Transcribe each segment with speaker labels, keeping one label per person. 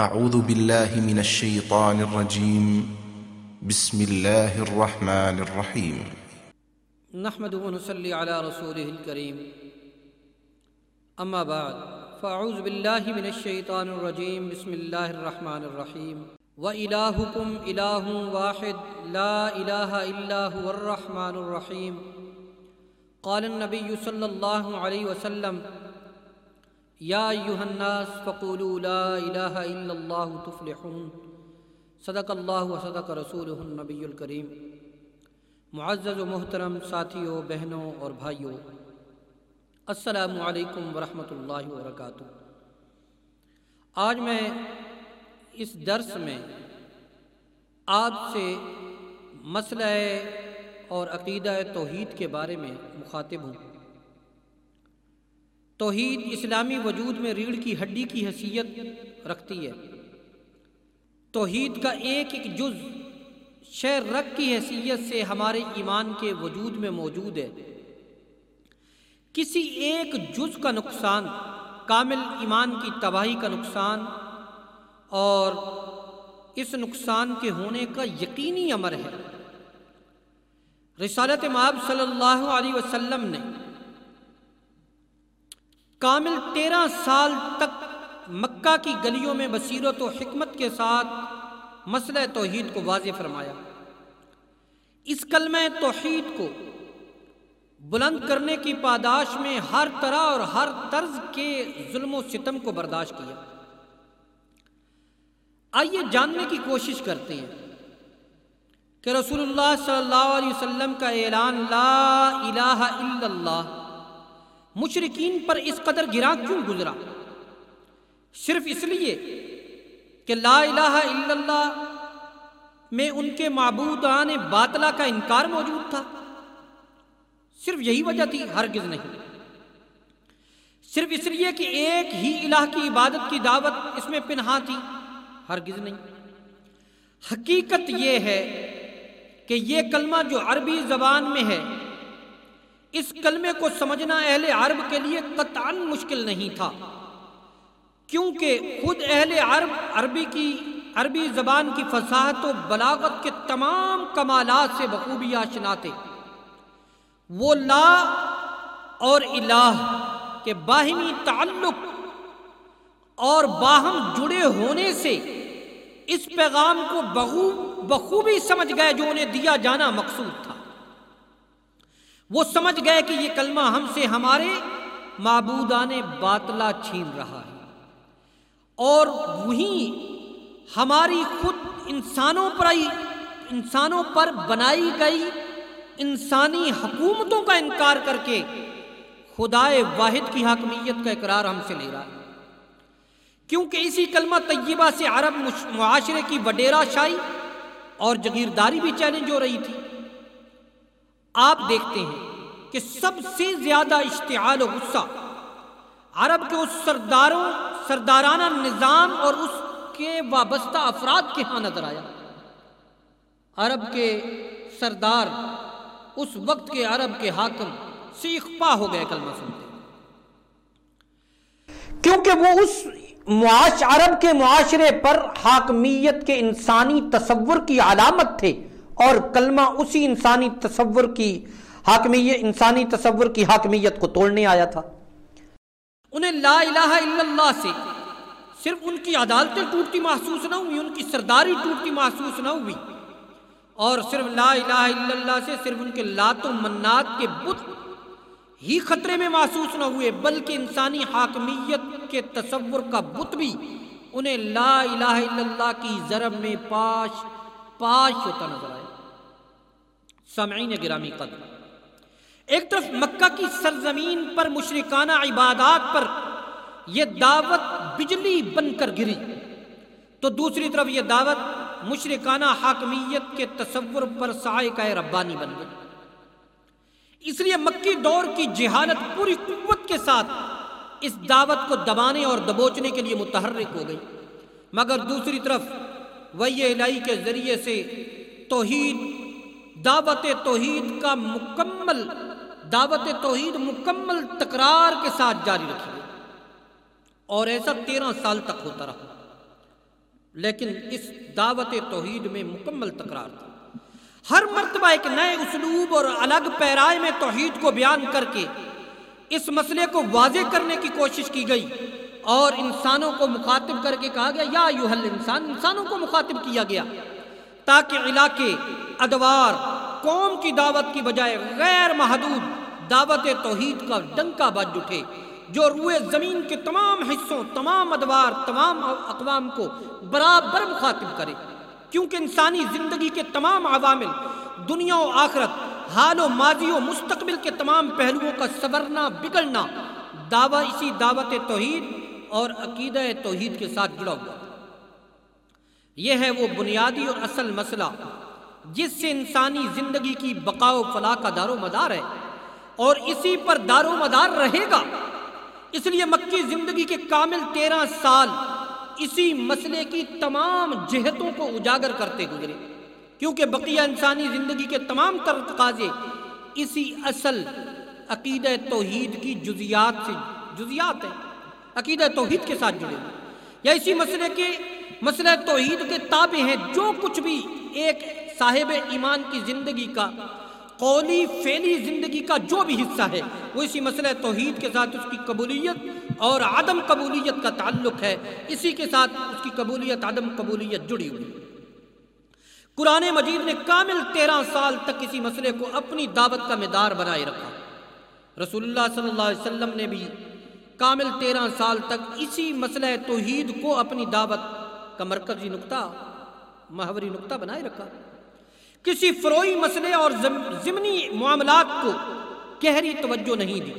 Speaker 1: أعوذ بالله من الشيطان الرجيم. بسم الله الرحمن الرحيم.
Speaker 2: نحمد ونصلي على رسوله الكريم. أما بعد، فأعوذ بالله من الشيطان الرجيم. بسم الله الرحمن الرحيم. وإلهكم إله واحد، لا إله إلا هو الرحمن الرحيم. قال النبي صلى الله عليه وسلم يا أيها الناس فقولوا لا إله إلا الله تفلحون. صدق الله وصدق رسوله النبي الكريم معزز و محترم ساتھیوں، بہنوں اور بھائیوں، السلام علیکم ورحمۃ اللہ وبرکاتہ. آج میں اس درس میں آپ سے مسئلہ اور عقیدہ توحید کے بارے میں مخاطب ہوں۔ توحید اسلامی وجود میں ریڑھ کی ہڈی کی حیثیت رکھتی ہے۔ توحید کا ایک ایک جز شیر رگ کی حیثیت سے ہمارے ایمان کے وجود میں موجود ہے۔ کسی ایک جز کا نقصان، کامل ایمان کی تباہی کا نقصان اور اس نقصان کے ہونے کا یقینی امر ہے۔ رسالت ماب صلی اللہ علیہ وسلم نے کامل تیرہ سال تک مکہ کی گلیوں میں بصیرت و حکمت کے ساتھ مسئلہ توحید کو واضح فرمایا۔ اس کلمہ توحید کو بلند کرنے کی پاداش میں ہر طرح اور ہر طرز کے ظلم و ستم کو برداشت کیا۔ آئیے جاننے کی کوشش کرتے ہیں کہ رسول اللہ صلی اللہ علیہ وسلم کا اعلان لا الہ الا اللہ مشرقین پر اس قدر گرا کیوں گزرا؟ صرف اس لیے کہ لا الہ الا اللہ میں ان کے معبودان باطلا کا انکار موجود تھا۔ صرف یہی وجہ تھی، ہرگز نہیں۔ صرف اس لیے کہ ایک ہی الہ کی عبادت کی دعوت اس میں پنہا تھی، ہرگز نہیں۔ حقیقت یہ ہے کہ یہ کلمہ جو عربی زبان میں ہے اس کلمے کو سمجھنا اہل عرب کے لیے قطعاً مشکل نہیں تھا۔ کیونکہ خود اہل عرب عربی کی عربی زبان کی فصاحت و بلاغت کے تمام کمالات سے بخوبی آشنا تھے۔ وہ لا اور الہ کے باہمی تعلق اور باہم جڑے ہونے سے اس پیغام کو بخوبی سمجھ گئے جو انہیں دیا جانا مقصود تھا۔ وہ سمجھ گئے کہ یہ کلمہ ہم سے ہمارے معبودان باطلا چھین رہا ہے۔ اور وہی ہماری خود انسانوں پر انسانوں پر بنائی گئی انسانی حکومتوں کا انکار کر کے خدائے واحد کی حاکمیت کا اقرار ہم سے لے رہا ہے۔ کیونکہ اسی کلمہ طیبہ سے عرب معاشرے کی وڈیرا شاہی اور جگیرداری بھی چیلنج ہو رہی تھی۔ آپ دیکھتے ہیں کہ سب سے زیادہ اشتعال و غصہ عرب کے اس سرداروں، سردارانہ نظام اور اس کے وابستہ افراد کے ہاں نظر آیا۔ عرب کے سردار اس وقت کے عرب کے حاکم سیخ پا ہو گئے، کلمہ سنتے کیونکہ وہ اس معاش، عرب کے معاشرے پر حاکمیت کے انسانی تصور کی علامت تھے۔ اور کلمہ اسی انسانی تصور کی حاکمیت، انسانی تصور کی حاکمیت کو توڑنے آیا تھا۔ انہیں لا الہ الا اللہ سے صرف ان کی عدالتیں ٹوٹتی محسوس نہ ہوئی ان کی سرداری ٹوٹتی محسوس نہ ہوئی۔ اور صرف لا الہ الا اللہ سے صرف ان کے لات و منات کے بت ہی خطرے میں محسوس نہ ہوئے، بلکہ انسانی حاکمیت کے تصور کا بت بھی انہیں لا الہ الا اللہ کی ضرب میں پاش پاش ہوتا نظر آیا سامعین گرامی قدر ایک طرف مکہ کی سرزمین پر مشرکانہ عبادات پر یہ دعوت بجلی بن کر گری۔ تو دوسری طرف یہ دعوت مشرکانہ حاکمیت کے تصور پر سائے کا ربانی بن گئی۔ اس لیے مکی دور کی جہالت پوری قوت کے ساتھ اس دعوت کو دبانے اور دبوچنے کے لیے متحرک ہو گئی۔ مگر دوسری طرف وہی الہی کے ذریعے سے توحید دعوت توحید کا مکمل دعوت توحید مکمل تکرار کے ساتھ جاری رکھی گئی۔ اور ایسا تیرہ سال تک ہوتا رہا۔ لیکن اس دعوت توحید میں مکمل تکرار تھا۔ ہر مرتبہ ایک نئے اسلوب اور الگ پیرائے میں توحید کو بیان کر کے اس مسئلے کو واضح کرنے کی کوشش کی گئی اور انسانوں کو مخاطب کر کے کہا گیا، یا یوحل انسان انسانوں کو مخاطب کیا گیا۔ تاکہ علاقے، ادوار، قوم کی دعوت کی بجائے غیر محدود دعوت توحید کا ڈنکا بج اٹھے، جو روئے زمین کے تمام حصوں، تمام ادوار، تمام اقوام کو برابر مخاطب کرے۔ کیونکہ انسانی زندگی کے تمام عوامل، دنیا و آخرت، حال و ماضی و مستقبل کے تمام پہلوؤں کا سورنا بگڑنا، دعوی اسی دعوت توحید اور عقیدہ توحید کے ساتھ جڑا ہوا۔ یہ ہے وہ بنیادی اور اصل مسئلہ، جس سے انسانی زندگی کی بقا و فلاح کا دار و مدار ہے اور اسی پر دار و مدار رہے گا۔ اس لیے مکی زندگی کے کامل تیرہ سال اسی مسئلے کی تمام جہتوں کو اجاگر کرتے گزرے، کیونکہ بقیہ انسانی زندگی کے تمام تر، تقاضے اسی اصل عقیدہ توحید کی جزیات سے، جزیات ہیں عقیدہ توحید کے ساتھ جڑے یا اسی مسئلے کے مسئلہ توحید کے تابع ہیں، جو کچھ بھی ایک صاحب ایمان کی زندگی کا، قولی فعلی زندگی کا جو بھی حصہ ہے، وہ اسی مسئلہ توحید کے ساتھ اس کی قبولیت اور عدم قبولیت کا تعلق ہے۔ اسی کے ساتھ اس کی قبولیت، عدم قبولیت جڑی ہوئی قرآن مجید نے کامل تیرہ سال تک کسی مسئلے کو اپنی دعوت کا مدار بنائے رکھا۔ رسول اللہ صلی اللہ علیہ وسلم نے بھی کامل تیرہ سال تک اسی مسئلہ توحید کو اپنی دعوت کا مرکزی نقطہ، محوری نقطہ بنائے رکھا۔ کسی فروئی مسئلے اور ضمنی معاملات کو گہری توجہ نہیں دی،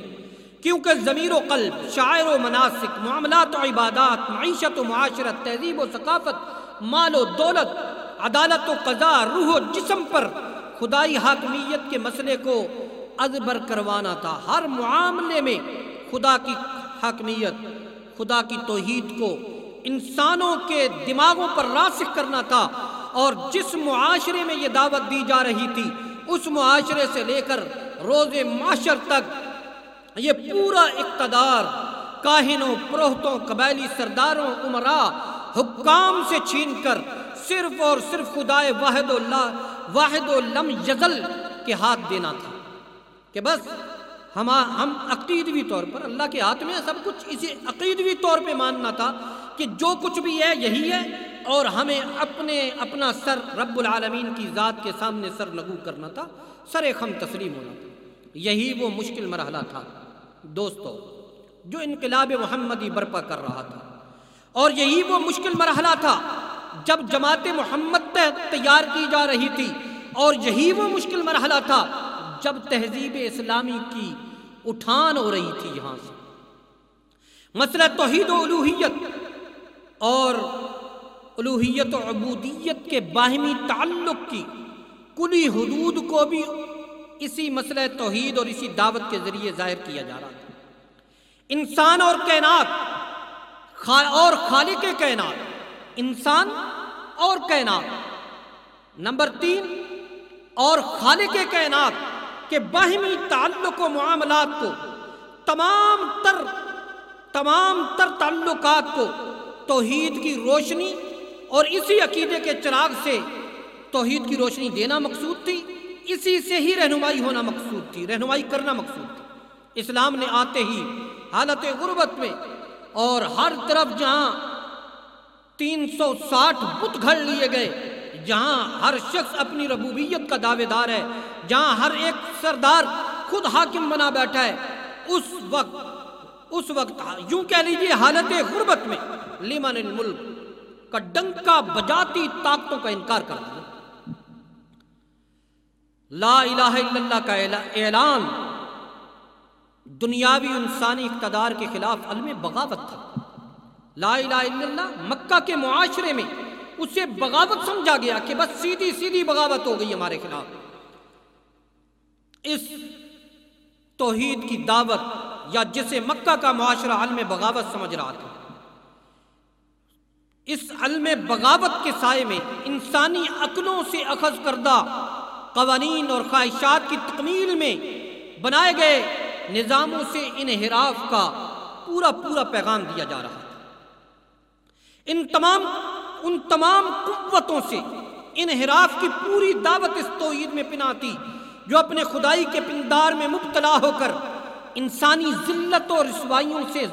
Speaker 2: کیونکہ ضمیر و قلب، شاعر و مناسک، معاملات و عبادات، معیشت و معاشرت، تہذیب و ثقافت، مال و دولت، عدالت و قضا روح و جسم پر خدائی حاکمیت کے مسئلے کو ازبر کروانا تھا۔ ہر معاملے میں خدا کی حاکمیت، خدا کی توحید کو انسانوں کے دماغوں پر راسخ کرنا تھا اور جس معاشرے میں یہ دعوت دی جا رہی تھی، اس معاشرے سے لے کر روز معاشر تک یہ پورا اقتدار، کاہنوں، پروہتوں، قبائلی سرداروں عمرا حکام سے چھین کر صرف اور صرف خدائے واحد اللہ، واحد لم یزل کے ہاتھ دینا تھا کہ بس ہم ہم عقیدوی طور پر اللہ کے ہاتھ میں سب کچھ اسے عقیدوی طور پہ ماننا تھا کہ جو کچھ بھی ہے، یہی ہے، اور ہمیں اپنے، اپنا سر رب العالمین کی ذات کے سامنے سر نگو کرنا تھا، سر خم تسلیم ہونا تھا۔ یہی وہ مشکل مرحلہ تھا۔ دوستو، جو انقلاب محمدی برپا کر رہا تھا۔ اور یہی وہ مشکل مرحلہ تھا جب جماعت محمد تیار کی جا رہی تھی۔ اور یہی وہ مشکل مرحلہ تھا جب تہذیب اسلامی کی اٹھان ہو رہی تھی یہاں سے۔ مسئلہ توحید و الوحیت اور الوحیت و عبودیت کے باہمی تعلق کی کلی حدود کو بھی اسی مسئلہ توحید اور اسی دعوت کے ذریعے ظاہر کیا جا رہا تھا۔ انسان اور کائنات اور خالق کائنات، انسان اور کائنات۔ نمبر تین، اور خالق کائنات کے باہمی تعلق و معاملات کو، تمام تر تمام تر تعلقات کو توحید کی روشنی اور اسی عقیدے کے چراغ سے توحید کی روشنی دینا مقصود تھی، اسی سے ہی رہنمائی ہونا مقصود تھی، رہنمائی کرنا مقصود تھی۔ اسلام نے آتے ہی حالت غربت میں اور ہر طرف جہاں تین سو ساٹھ بت گھڑ لیے گئے، جہاں ہر شخص اپنی ربوبیت کا دعوے دار ہے، جہاں ہر ایک سردار خود حاکم بنا بیٹھا ہے، اس وقت اس وقت یوں کہہ لیجیے حالت غربت میں لیمن الملک کا ڈنکا بجاتی طاقتوں کا انکار کر دیا۔ لا الہ الا اللہ کا اعلان۔ دنیاوی انسانی اقتدار کے خلاف علم بغاوت تھا۔ لا الہ الا اللہ، مکہ کے معاشرے میں اسے بغاوت سمجھا گیا کہ بس سیدھی سیدھی بغاوت ہو گئی ہمارے خلاف۔ اس توحید کی دعوت یا جسے مکہ کا معاشرہ علم بغاوت سمجھ رہا تھا۔ اس علم بغاوت کے سائے میں انسانی عقلوں سے اخذ کردہ قوانین اور خواہشات کی تکمیل میں بنائے گئے نظاموں سے انحراف کا پورا پورا پیغام دیا جا رہا تھا۔ ان تمام ان تمام قوتوں سے انحراف کی پوری دعوت اس توحید میں پناتی جو اپنے خدائی کے پندار میں مبتلا ہو کر انسانی ذلت اور رسوائیوں سے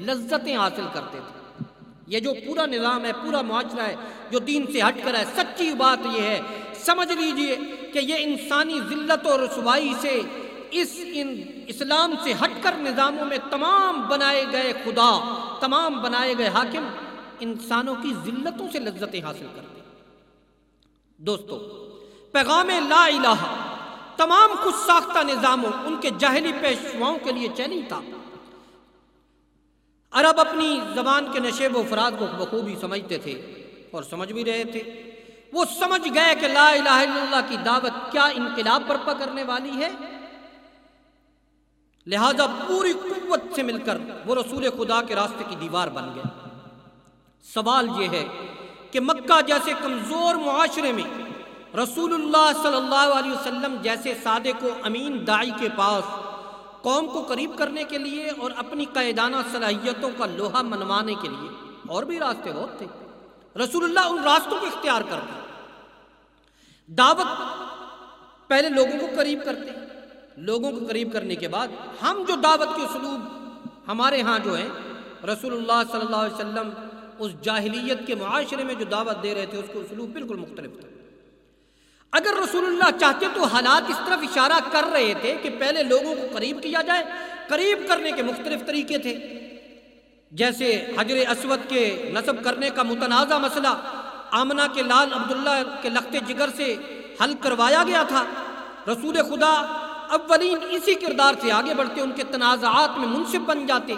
Speaker 2: لذتیں حاصل کرتے تھے۔ یہ جو پورا نظام ہے، پورا معاشرہ ہے، جو دین سے ہٹ کر ہے، سچی بات یہ ہے۔ سمجھ لیجیے کہ یہ انسانی ذلت اور رسوائی سے اس ان اسلام سے ہٹ کر نظاموں میں تمام بنائے گئے خدا، تمام بنائے گئے حاکم انسانوں کی ذلتوں سے لذتیں حاصل کرتے۔ دوستو، پیغام لا الہ تمام کچھ ساختہ نظاموں ان کے جاہلی پیشواؤں کے لیے چیلنج تھا۔ عرب اپنی زبان کے نشیب و افراد کو بخوبی سمجھتے تھے اور سمجھ بھی رہے تھے۔ وہ سمجھ گئے کہ لا الہ الا اللہ کی دعوت کیا انقلاب برپا کرنے والی ہے۔ لہذا پوری قوت سے مل کر وہ رسول خدا کے راستے کی دیوار بن گئے۔ سوال یہ ہے کہ مکہ جیسے کمزور معاشرے میں رسول اللہ صلی اللہ علیہ وسلم جیسے صادق و امین دائی کے پاس قوم کو قریب کرنے کے لیے اور اپنی قیدانہ صلاحیتوں کا لوہا منوانے کے لیے اور بھی راستے بہت تھے۔ رسول اللہ ان راستوں کو اختیار کرتے دعوت پہلے لوگوں کو قریب کرتے لوگوں کو قریب کرنے کے بعد ہم جو دعوت کے اسلوب ہمارے ہاں جو ہیں، رسول اللہ صلی اللہ علیہ وسلم اس جاہلیت کے معاشرے میں جو دعوت دے رہے تھے، اس کو اسلوب بالکل مختلف تھا اگر رسول اللہ چاہتے تو حالات اس طرف اشارہ کر رہے تھے کہ پہلے لوگوں کو قریب کیا جائے، قریب کرنے کے مختلف طریقے تھے۔ جیسے حجر اسود کے نصب کرنے کا متنازع مسئلہ، آمنہ کے لال عبداللہ کے لخت جگر سے حل کروایا گیا تھا۔ رسول خدا اولین اسی کردار سے آگے بڑھتے، ان کے تنازعات میں منصف بن جاتے۔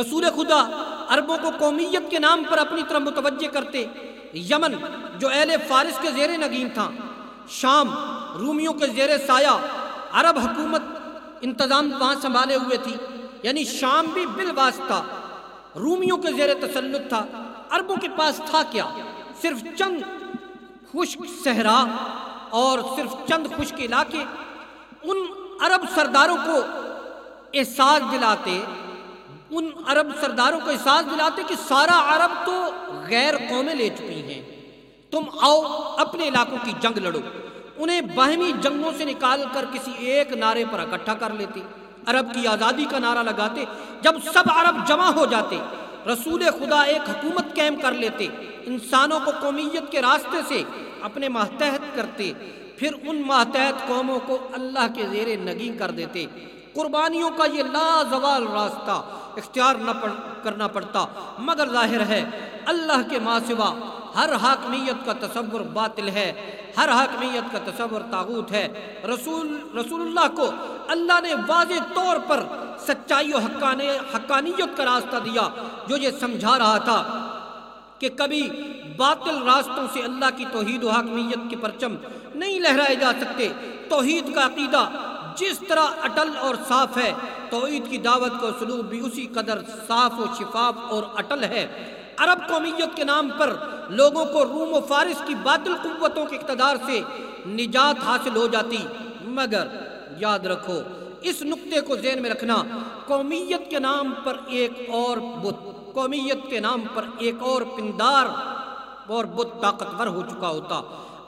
Speaker 2: رسول خدا عربوں کو قومیت کے نام پر اپنی طرف متوجہ کرتے، یمن جو اہل فارس کے زیر نگین تھا، شام رومیوں کے زیر سایہ، عرب حکومت انتظام وہاں سنبھالے ہوئے تھی یعنی شام بھی بالواسطہ رومیوں کے زیر تسلط تھا، عربوں کے پاس تھا کیا؟ صرف چند خشک صحرا اور صرف چند خشک علاقے، ان عرب سرداروں کو احساس دلاتے ان عرب سرداروں کو احساس دلاتے کہ سارا عرب تو غیر قومیں لے چکی ہیں۔ تم آؤ، اپنے علاقوں کی جنگ لڑو۔ انہیں باہمی جنگوں سے نکال کر کسی ایک نعرے پر اکٹھا کر لیتے۔ عرب کی آزادی کا نعرہ لگاتے۔ جب سب عرب جمع ہو جاتے، رسول خدا ایک حکومت قائم کر لیتے۔ انسانوں کو قومیت کے راستے سے اپنے ماتحت کرتے۔ پھر ان ماتحت قوموں کو اللہ کے زیر نگی کر دیتے۔ قربانیوں کا یہ لازوال راستہ اختیار نہ کرنا پڑتا۔ مگر ظاہر ہے، اللہ کے ماں سوا ہر حاکمیت کا تصور باطل ہے۔ ہر حاکمیت کا تصور تاغوت ہے۔ رسول رسول اللہ کو اللہ نے واضح طور پر سچائی و حقانیت کا راستہ دیا، جو یہ سمجھا رہا تھا کہ کبھی باطل راستوں سے اللہ کی توحید و حاکمیت کے پرچم نہیں لہرائے جا سکتے۔ توحید کا عقیدہ جس طرح اٹل اور صاف ہے، توحید کی دعوت کا سلوک بھی اسی قدر صاف و شفاف اور اٹل ہے۔ عرب قومیت کے نام پر لوگوں کو روم و فارس کی باطل قوتوں کے اقتدار سے نجات حاصل ہو جاتی۔ مگر یاد رکھو، اس نقطے کو ذہن میں رکھنا، قومیت کے نام پر ایک اور بت، قومیت کے نام پر ایک اور پندار اور بت طاقتور ہو چکا ہوتا۔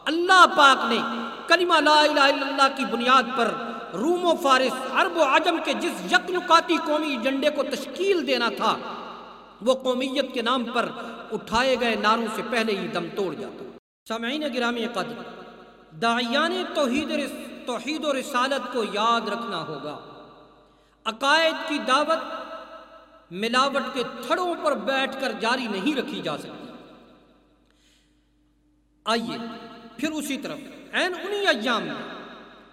Speaker 2: اللہ پاک نے کلمہ لا الہ الا اللہ کی بنیاد پر روم و فارس، عرب و عجم کے جس یکنکاتی قومی جنڈے کو تشکیل دینا تھا، وہ قومیت کے نام پر اٹھائے گئے ناروں سے پہلے ہی دم توڑ جاتا۔ سامعین گرامی قدر داعیان توحید توحید و رسالت کو یاد رکھنا ہوگا۔ عقائد کی دعوت ملاوٹ کے تھڑوں پر بیٹھ کر جاری نہیں رکھی جا سکتی۔ آئیے پھر اسی طرف این انہی ایام میں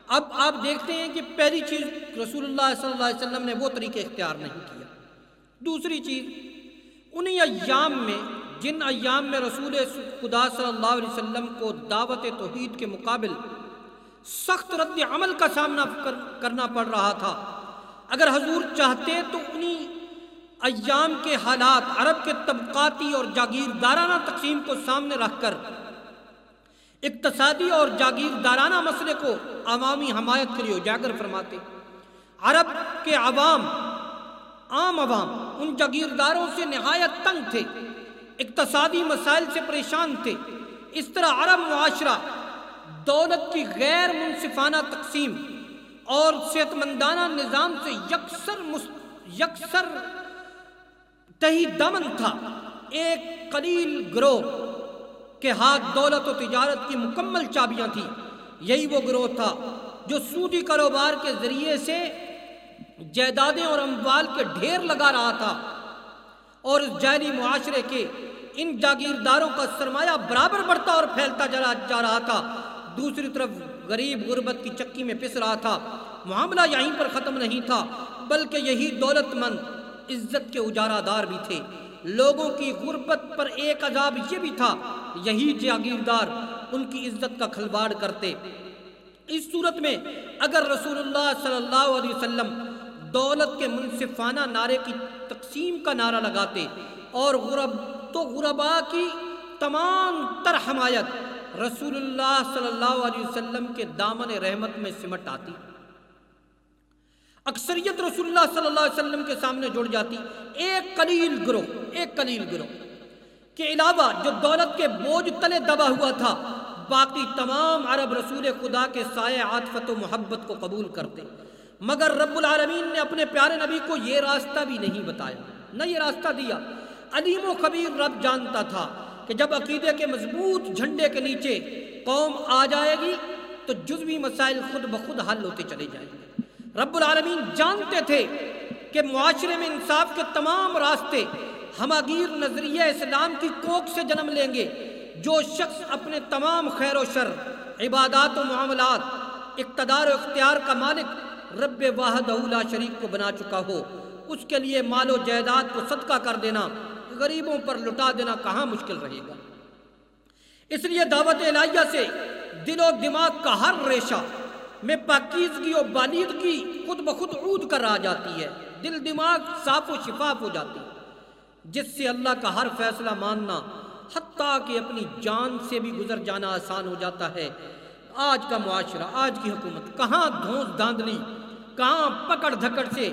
Speaker 2: اب آپ دیکھتے ہیں کہ پہلی چیز رسول اللہ صلی اللہ علیہ وسلم نے وہ طریقے اختیار نہیں کیا دوسری چیز، انہی ایام میں، جن ایام میں رسول خدا صلی اللہ علیہ وسلم کو دعوت توحید کے مقابل سخت رد عمل کا سامنا کرنا پڑ رہا تھا، اگر حضور چاہتے تو انہی ایام کے حالات، عرب کے طبقاتی اور جاگیردارانہ تقسیم کو سامنے رکھ کر اقتصادی اور جاگیردارانہ مسئلے کو عوامی حمایت کے لیے اجاگر فرماتے۔ عرب کے عوام، عام عوام، ان جاگیرداروں سے نہایت تنگ تھے، اقتصادی مسائل سے پریشان تھے۔ اس طرح عرب معاشرہ دولت کی غیر منصفانہ تقسیم اور صحت مندانہ نظام سے یکسر یکسر تہی دمن تھا۔ ایک قلیل گروہ کے ہاتھ دولت و تجارت کی مکمل چابیاں تھیں۔ یہی وہ گروہ تھا جو سودی کاروبار کے ذریعے سے جائیدادیں اور اموال کے ڈھیر لگا رہا تھا۔ اور اس جائری معاشرے کے ان جاگیرداروں کا سرمایہ برابر بڑھتا اور پھیلتا جا رہا تھا۔ دوسری طرف غریب غربت کی چکی میں پس رہا تھا۔ معاملہ یہیں پر ختم نہیں تھا، بلکہ یہی دولت مند عزت کے اجارہ دار بھی تھے۔ لوگوں کی غربت پر ایک عذاب یہ بھی تھا، یہی جاگیردار ان کی عزت کا کھلواڑ کرتے۔ اس صورت میں اگر رسول اللہ صلی اللہ علیہ وسلم دولت کے منصفانہ نعرے کی تقسیم کا نعرہ لگاتے اور غرب، تو غربا کی تمام تر حمایت رسول اللہ صلی اللہ علیہ وسلم کے دامن رحمت میں سمٹ آتی۔ اکثریت رسول اللہ صلی اللہ علیہ وسلم کے سامنے جڑ جاتی۔ ایک قلیل گروہ، ایک قلیل گروہ۔ کے علاوہ جو دولت کے بوجھ تلے دبا ہوا تھا، باقی تمام عرب رسول خدا کے سائے عاطفت و محبت کو قبول کرتے۔ مگر رب العالمین نے اپنے پیارے نبی کو یہ راستہ بھی نہیں بتایا، نہ یہ راستہ دیا۔ علیم و خبیر رب جانتا تھا کہ جب عقیدے کے مضبوط جھنڈے کے نیچے قوم آ جائے گی، تو جزوی مسائل خود بخود حل ہوتے چلے جائیں گے۔ رب العالمین جانتے تھے کہ معاشرے میں انصاف کے تمام راستے ہماگیر نظریہ اسلام کی کوک سے جنم لیں گے، جو شخص اپنے تمام خیر و شر، عبادات و معاملات، اقتدار و اختیار کا مالک رب واحد اولا شریک کو بنا چکا ہو، اس کے لیے مال و جائیداد کو صدقہ کر دینا، غریبوں پر لٹا دینا کہاں مشکل رہے گا؟ اس لیے دعوت الہیہ سے دل و دماغ کا ہر ریشہ میں پاکیزگی و بالیدگی خود بخود عود کر آ جاتی ہے۔ دل دماغ صاف و شفاف ہو جاتی ہے۔ جس سے اللہ کا ہر فیصلہ ماننا، حتیٰ کہ اپنی جان سے بھی گزر جانا آسان ہو جاتا ہے۔ آج کا معاشرہ، آج کی حکومت، کہاں دھونس داندلی کہاں پکڑ دھکڑ سے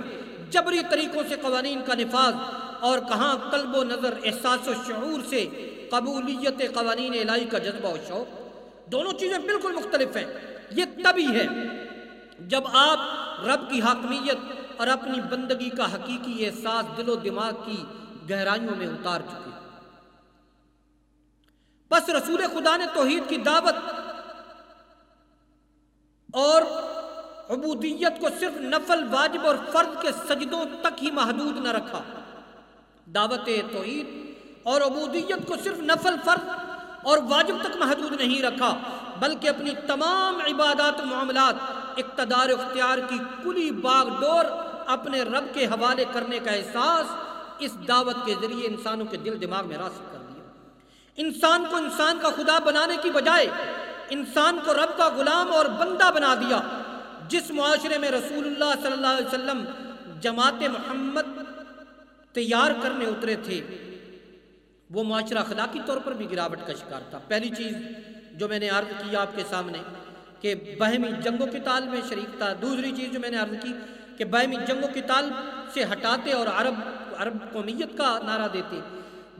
Speaker 2: جبری طریقوں سے قوانین کا نفاذ اور کہاں قلب و نظر، احساس و شعور سے قبولیت قوانین الہی کا جذبہ و شوق۔ دونوں چیزیں بالکل مختلف ہیں۔ یہ تبھی ہے جب آپ رب کی حاکمیت اور اپنی بندگی کا حقیقی احساس دل و دماغ کی گہرائیوں میں اتار چکے بس رسول خدا نے توحید کی دعوت اور عبودیت کو صرف نفل واجب اور فرد کے سجدوں تک ہی محدود نہ رکھا۔ دعوت توحید اور عبودیت کو صرف نفل فرد اور واجب تک محدود نہیں رکھا، بلکہ اپنی تمام عبادات و معاملات اقتدار اختیار کی کلی باغ ڈور اپنے رب کے حوالے کرنے کا احساس اس دعوت کے ذریعے انسانوں کے دل دماغ میں راسک کر دیا۔ انسان کو انسان کا خدا بنانے کی بجائے انسان کو رب کا غلام اور بندہ بنا دیا، جس معاشرے میں رسول اللہ صلی اللہ علیہ وسلم جماعت محمد تیار کرنے اترے تھے۔ وہ معاشرہ اخلاقی طور پر بھی گراوٹ کا شکار تھا۔ پہلی چیز جو میں نے عرض کی آپ کے سامنے کہ بہمی جنگوں کی تال میں شریک تھا۔ دوسری چیز جو میں نے عرض کی کہ بہمی جنگوں کی تال سے ہٹاتے اور عرب عرب قومیت کا نعرہ دیتے۔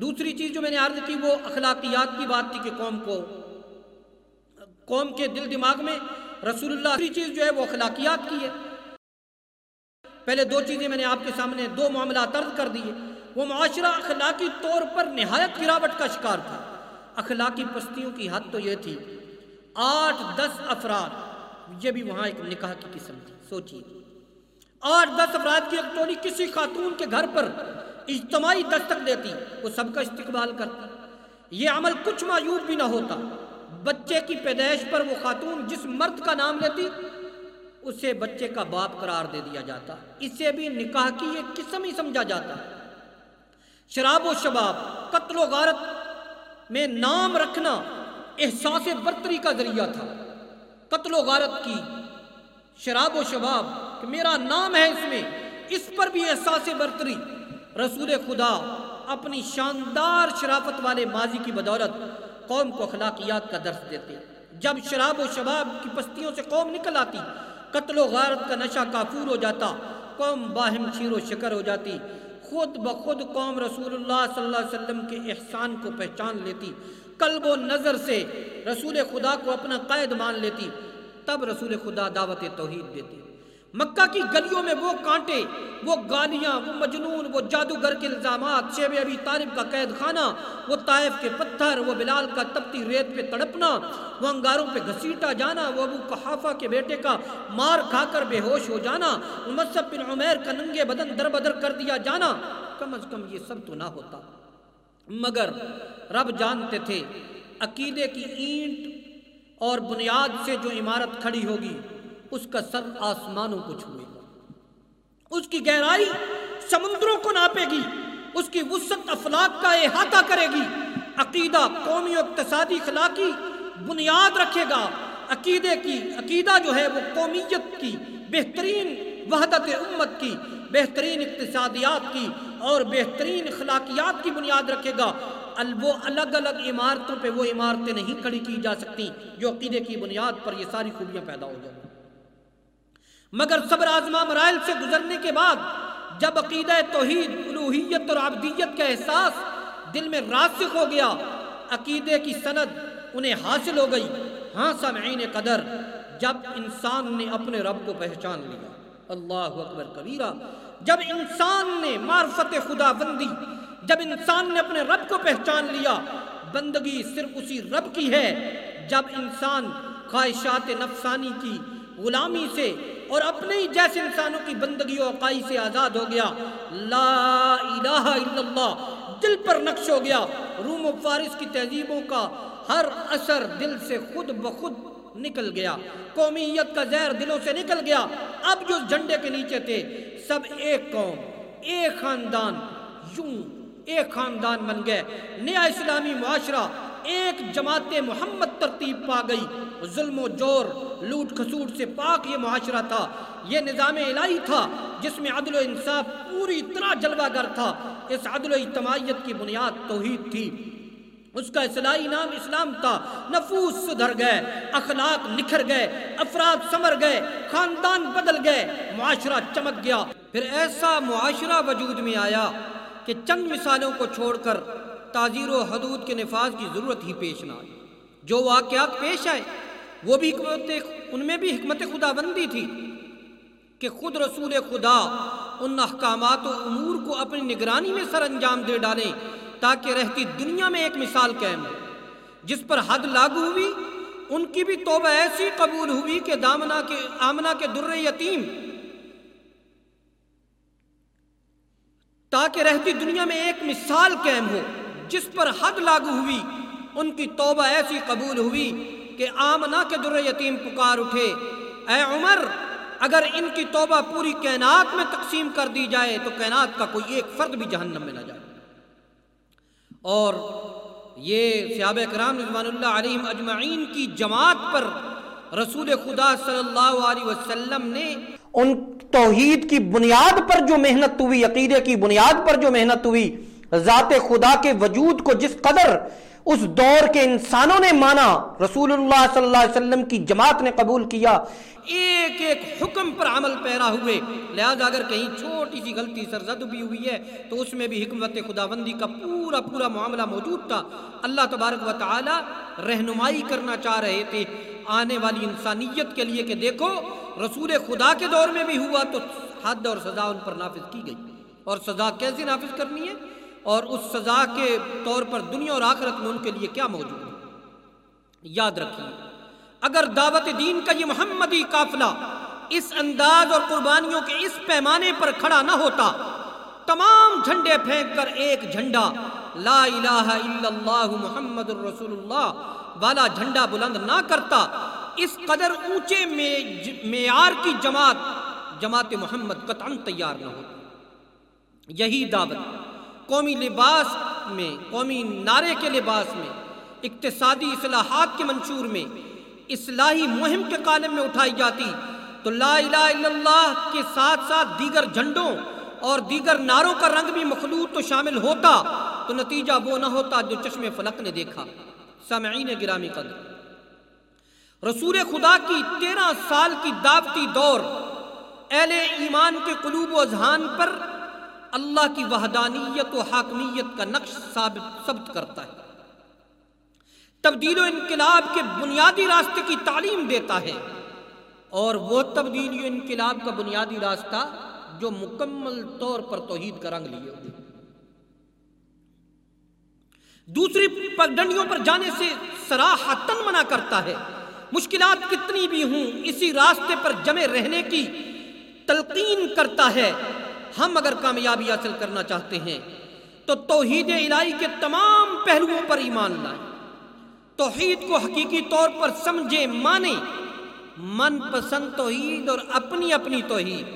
Speaker 2: دوسری چیز جو میں نے عرض کی وہ اخلاقیات کی بات تھی کہ قوم کو، قوم کے دل دماغ میں رسول اللہ دوسری چیز جو ہے وہ اخلاقیات کی ہے۔ پہلے دو چیزیں میں نے آپ کے سامنے، دو معاملات عرض کر دیے۔ وہ معاشرہ اخلاقی طور پر نہایت گراوٹ کا شکار تھا۔ اخلاقی پستیوں کی حد تو یہ تھی، آٹھ دس افراد، یہ بھی وہاں ایک نکاح کی قسم تھی، سوچیے۔ آٹھ دس افراد کی ایک ٹولی کسی خاتون کے گھر پر اجتماعی دستک دیتی، وہ سب کا استقبال کرتی یہ عمل کچھ معیوب بھی نہ ہوتا۔ بچے کی پیدائش پر وہ خاتون جس مرد کا نام لیتی، اسے بچے کا باپ قرار دے دیا جاتا۔ اسے بھی نکاح کی ایک قسم ہی سمجھا جاتا۔ شراب و شباب، قتل و غارت میں نام رکھنا احساس برتری کا ذریعہ تھا۔ قتل و غارت کی شراب و شباب کہ میرا نام ہے اس میں، اس پر بھی احساس برتری۔ رسول خدا اپنی شاندار شرافت والے ماضی کی بدولت قوم کو اخلاقیات کا درس دیتے۔ جب شراب و شباب کی پستیوں سے قوم نکل آتی، قتل و غارت کا نشہ کافور ہو جاتا، قوم باہم چیر و شکر ہو جاتی۔ خود بخود قوم رسول اللہ صلی اللہ علیہ وسلم کے احسان کو پہچان لیتی، قلب و نظر سے رسول خدا کو اپنا قید مان لیتی، تب رسول خدا دعوت توحید دیتی۔ مکہ کی گلیوں میں وہ کانٹے، وہ گالیاں، وہ مجنون، وہ جادوگر کے الزامات، شیب ابی طالب کا قید خانہ، وہ طائف کے پتھر، وہ بلال کا تپتی ریت پہ تڑپنا، وہ انگاروں پہ گھسیٹا جانا، وہ ابو کحافہ کے بیٹے کا مار کھا کر بے ہوش ہو جانا مصب بن عمیر کا ننگے بدن در بدر کر دیا جانا۔ کم از کم یہ سب تو نہ ہوتا۔ مگر رب جانتے تھے، عقیدے کی اینٹ اور بنیاد سے جو عمارت کھڑی ہوگی اس کا سر آسمانوں کو چھوئے گا۔ اس کی گہرائی سمندروں کو ناپے گی۔ اس کی وسط افلاق کا احاطہ کرے گی۔ عقیدہ قومی و اقتصادی اخلاقی بنیاد رکھے گا۔ عقیدے کی، عقیدہ جو ہے وہ قومیت کی، بہترین وحدت امت کی، بہترین اقتصادیات کی اور بہترین اخلاقیات کی بنیاد رکھے گا۔ وہ الگ الگ عمارتوں پہ وہ عمارتیں نہیں کھڑی کی جا سکتی۔ جو عقیدے کی بنیاد پر یہ ساری خوبیاں پیدا ہو جائیں۔ مگر صبر آزما مرائل سے گزرنے کے بعد جب عقیدہ توحید الوحیت اور عبدیت کا احساس دل میں راسخ ہو گیا، عقیدے کی سند انہیں حاصل ہو گئی۔ ہاں سامعین قدر، جب انسان نے اپنے رب کو پہچان لیا۔ اللہ اکبر کبیرہ، جب انسان نے معرفت خدا بندی جب انسان نے اپنے رب کو پہچان لیا، بندگی صرف اسی رب کی ہے۔ جب انسان خواہشات نفسانی کی غلامی سے اور اپنے ہی جیسے انسانوں کی بندگی و عقائی سے آزاد ہو گیا۔ لا الہ الا اللہ، دل پر نقش ہو گیا۔ روم و فارس کی تہذیبوں کا ہر اثر دل سے خود بخود نکل گیا۔ قومیت کا زہر دلوں سے نکل گیا۔ اب جو جھنڈے کے نیچے تھے، سب ایک قوم، ایک خاندان، یوں ایک خاندان بن گئے۔ نیا اسلامی معاشرہ ایک جماعت محمد ترتیب پا گئی۔ ظلم و جور، لوٹ خسوٹ سے پاک یہ معاشرہ تھا۔ یہ نظام الہی تھا جس میں عدل و انصاف پوری طرح جلوہ گر تھا۔ اس عدل و اجتماعیت کی بنیاد توحید تھی۔ اس کا اصلاحی نام اسلام تھا۔ نفوس سدھر گئے، اخلاق نکھر گئے، افراد سمر گئے، خاندان بدل گئے، معاشرہ چمک گیا۔ پھر ایسا معاشرہ وجود میں آیا کہ چند مثالوں کو چھوڑ کر تعزیر و حدود کے نفاذ کی ضرورت ہی پیش نہ آئی۔ جو واقعات پیش آئے، وہ بھی حکمت، ان میں بھی حکمت خدا بندی تھی کہ خود رسول خدا ان احکامات و امور کو اپنی نگرانی میں سر انجام دے ڈالیں تاکہ رہتی دنیا میں ایک مثال قائم ہو۔ جس پر حد لاگو ہوئی، ان کی بھی توبہ ایسی قبول ہوئی کہ دامنا کے آمنا کے در یتیم تاکہ رہتی دنیا میں ایک مثال قائم ہو۔ جس پر حد لاگو ہوئی، ان کی توبہ ایسی قبول ہوئی کہ آمنا کے در یتیم پکار اٹھے۔ اے عمر، اگر ان کی توبہ پوری کائنات میں تقسیم کر دی جائے تو کائنات کا کوئی ایک فرد بھی جہنم میں نہ جائے۔ اور یہ صحابہ کرام رضوان اللہ علیہ اجمعین کی جماعت پر رسول خدا صلی اللہ علیہ وسلم نے
Speaker 3: ان توحید کی بنیاد پر جو محنت ہوئی، عقیدے کی بنیاد پر جو محنت ہوئی ذات خدا کے وجود کو جس قدر اس دور کے انسانوں نے مانا، رسول اللہ صلی اللہ علیہ وسلم کی جماعت نے قبول کیا۔
Speaker 2: ایک ایک حکم پر عمل پیرا ہوئے۔ لہذا اگر کہیں چھوٹی سی غلطی سرزد بھی ہوئی ہے، تو اس میں بھی حکمت خدا بندی کا پورا پورا معاملہ موجود تھا۔ اللہ تبارک و تعالی رہنمائی کرنا چاہ رہے تھے۔ آنے والی انسانیت کے لیے کہ دیکھو، رسول خدا کے دور میں بھی ہوا تو حد اور سزا ان پر نافذ کی گئی۔ اور سزا کیسے نافذ کرنی ہے؟ اور اس سزا کے طور پر دنیا اور آخرت میں ان کے لیے کیا موجود ہے؟ یاد رکھیے، اگر دعوت دین کا یہ محمدی قافلہ اس انداز اور قربانیوں کے اس پیمانے پر کھڑا نہ ہوتا، تمام جھنڈے پھینک کر ایک جھنڈا، لا الہ الا اللہ محمد الرسول اللہ والا جھنڈا بلند نہ کرتا، اس قدر اونچے معیار کی جماعت جماعت محمد قطعا تیار نہ ہوتا یہی دعوت۔ قومی لباس میں، قومی نعرے کے لباس میں، اقتصادی اصلاحات کے منشور میں اصلاحی مہم کے قالم میں اٹھائی جاتی تو لا الہ الا اللہ کے ساتھ ساتھ دیگر جھنڈوں اور دیگر نعروں کا رنگ بھی مخلوط تو شامل ہوتا تو نتیجہ وہ نہ ہوتا جو چشم فلک نے دیکھا۔ سامعین گرامی قدر، رسول خدا کی تیرہ سال کی دعوتی دور، اہل ایمان کے قلوب و اذہان پر اللہ کی وحدانیت و حاکمیت کا نقش ثابت ثبت کرتا ہے۔ تبدیل و انقلاب کے بنیادی راستے کی تعلیم دیتا ہے۔ اور وہ تبدیلی و انقلاب کا بنیادی راستہ جو مکمل طور پر توحید کا رنگ لیے ہوئے دوسری پگڈنڈیوں پر جانے سے سراہتن منع کرتا ہے۔ مشکلات کتنی بھی ہوں، اسی راستے پر جمے رہنے کی تلقین کرتا ہے۔ ہم اگر کامیابی حاصل کرنا چاہتے ہیں، تو توحید الہی کے تمام پہلوؤں پر ایمان لائیں۔ توحید کو حقیقی طور پر سمجھے، مانے۔ من پسند توحید اور اپنی اپنی توحید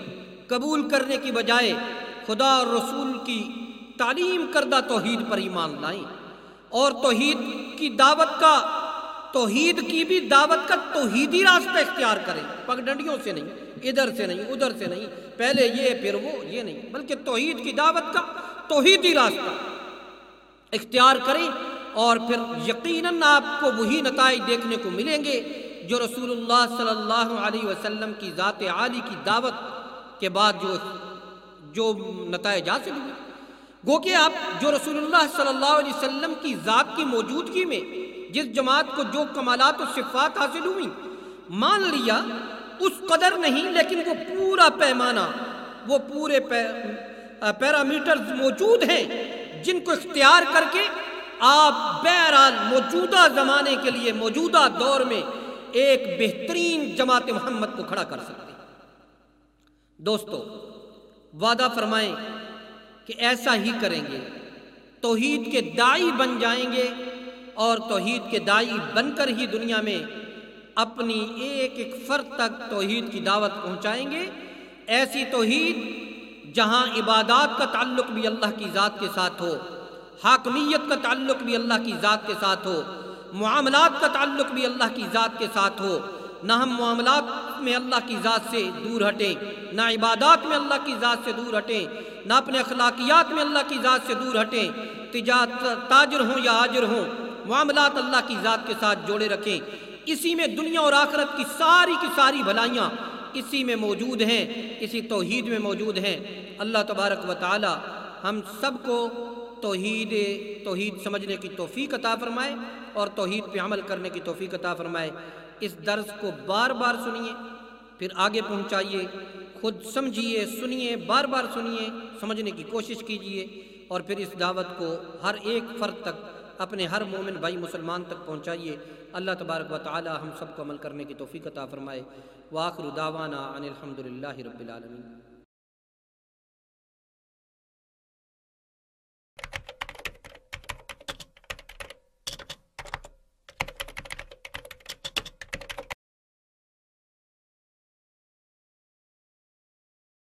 Speaker 2: قبول کرنے کی بجائے خدا اور رسول کی تعلیم کردہ توحید پر ایمان لائیں۔ اور توحید کی دعوت کا، توحید کی بھی دعوت کا توحیدی راستہ اختیار کریں۔ پگ ڈنڈیوں سے نہیں۔ ادھر سے نہیں، ادھر سے نہیں۔ پہلے یہ، پھر وہ، یہ نہیں۔ بلکہ توحید کی دعوت کا، توحیدی راستہ۔ اختیار کریں اور پھر یقیناً آپ کو وہی نتائج دیکھنے کو ملیں گے جو رسول اللہ صلی اللہ علیہ وسلم کی ذات عالی کی دعوت کے بعد جو جو نتائج حاصل ہوئے۔ گو کہ آپ جو رسول اللہ صلی اللہ علیہ وسلم کی ذات کی موجودگی میں، جس جماعت کو جو کمالات و صفات حاصل ہوئی مان لیا اس قدر نہیں، لیکن وہ پورا پیمانہ، وہ پورے پیرامیٹرز موجود ہیں جن کو اختیار کر کے آپ بہرحال موجودہ زمانے کے لیے، موجودہ دور میں ایک بہترین جماعت محمد کو کھڑا کر سکتے دوستو، وعدہ فرمائیں کہ ایسا ہی کریں گے۔ توحید کے دائی بن جائیں گے اور توحید کے دائی بن کر ہی دنیا میں اپنی ایک ایک فرد تک توحید کی دعوت پہنچائیں گے۔ ایسی توحید جہاں عبادات کا تعلق بھی اللہ کی ذات کے ساتھ ہو حاکمیت کا تعلق بھی اللہ کی ذات کے ساتھ ہو، معاملات کا تعلق بھی اللہ کی ذات کے ساتھ ہو، نہ ہم معاملات میں اللہ کی ذات سے دور ہٹیں، نہ عبادات میں اللہ کی ذات سے دور ہٹیں، نہ اپنے اخلاقیات میں اللہ کی ذات سے دور ہٹیں۔ تجارت تاجر ہوں یا آجر ہوں، معاملات اللہ کی ذات کے ساتھ جوڑے رکھیں۔ اسی میں دنیا اور آخرت کی ساری کی ساری بھلائیاں اسی میں موجود ہیں، اسی توحید میں موجود ہیں۔ اللہ تبارک و تعالی ہم سب کو توحید توحید سمجھنے کی توفیق عطا فرمائے اور توحید پہ عمل کرنے کی توفیق عطا فرمائے۔ اس درس کو بار بار سنیے، پھر آگے پہنچائیے، خود سمجھیے، سنیے، بار بار سنیے، سمجھنے کی کوشش کیجیے اور پھر اس دعوت کو ہر ایک فرد تک، اپنے ہر مومن بھائی مسلمان تک پہنچائیے۔ اللہ تبارک و تعالی ہم سب کو عمل کرنے کی توفیق عطا فرمائے۔ واخر دعوانا ان الحمد رب العالمین۔